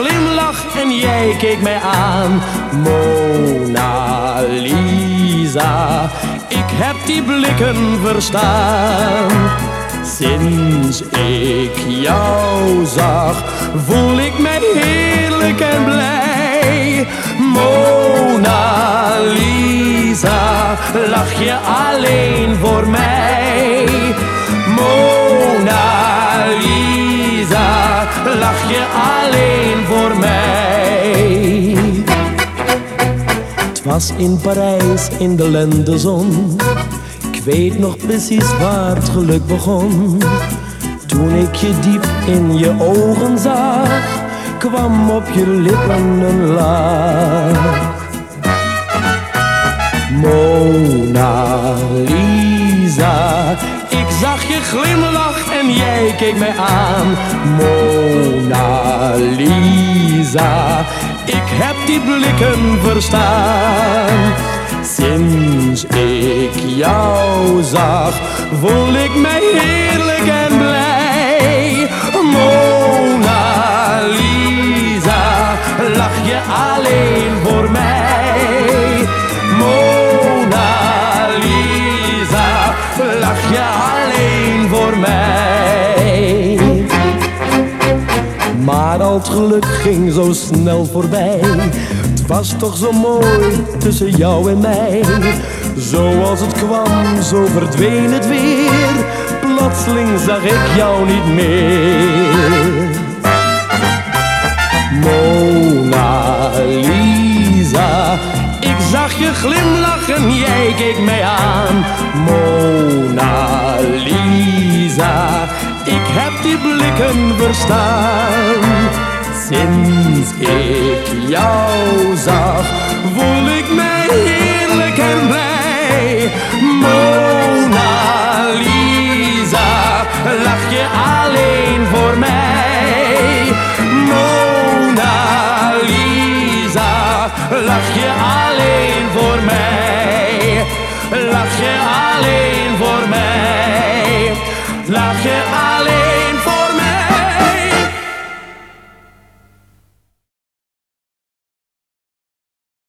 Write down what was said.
glimlach en jij keek mij aan. Mona Lisa, ik heb die blikken verstaan. Sinds ik jou zag, voel ik mij heerlijk en blij. Mona Lisa, lach je alleen voor mij. Lach je alleen voor mij. Het was in Parijs in de lentezon. Ik weet nog precies waar het geluk begon. Toen ik je diep in je ogen zag, kwam op je lippen een lach. Mona Lisa, ik zag je glimlach en jij keek mij aan. Mona Lisa, ik heb die blikken verstaan. Sinds ik jou zag, voel ik mij heerlijk en blij. Mona Lisa, lach je alleen voor mij. Maar al het geluk ging zo snel voorbij. Het was toch zo mooi tussen jou en mij. Zoals het kwam, zo verdween het weer. Plotseling zag ik jou niet meer. Mona Lisa, ik zag je glimlachen, jij keek mij aan. Mona Lisa, ik heb die blikken verstaan. Sinds ik jou zag, voel ik mij heerlijk en blij. Mona Lisa, lach je alleen voor mij. Mona Lisa, lach je alleen voor mij. Lach je alleen voor mij. Lach je